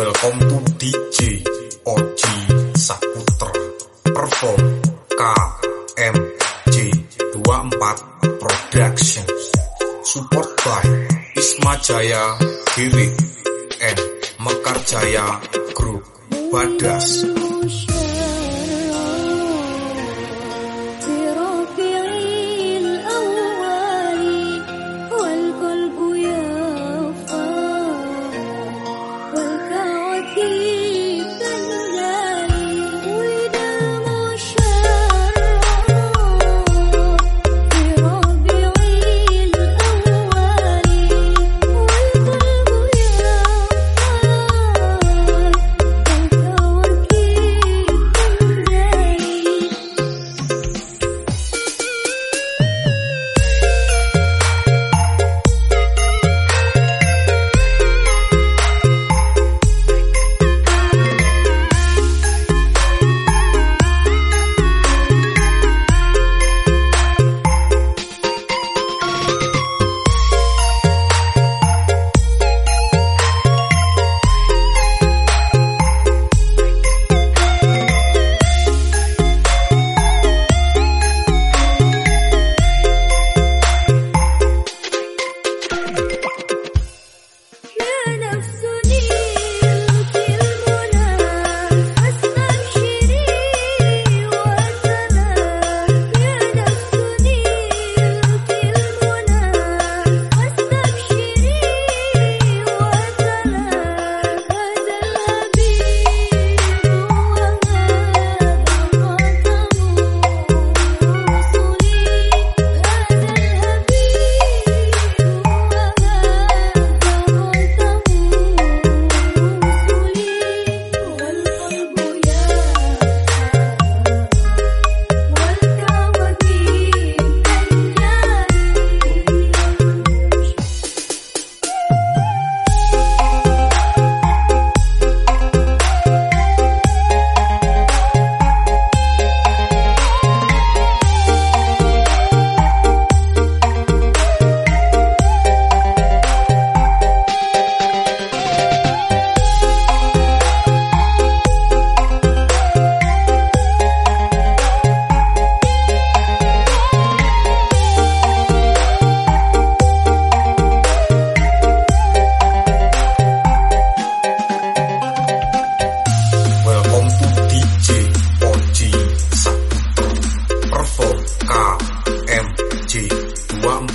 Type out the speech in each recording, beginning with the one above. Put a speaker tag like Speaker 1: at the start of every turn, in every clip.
Speaker 1: Welcome to DJ Oji Saputra Perform KMJ 24 Productions Support by Isma Jaya Giri and Mekar Jaya Group Badas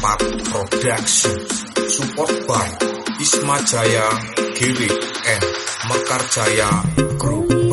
Speaker 1: 24 Productions Support by Isma Jaya Giri and Mekar Jaya Group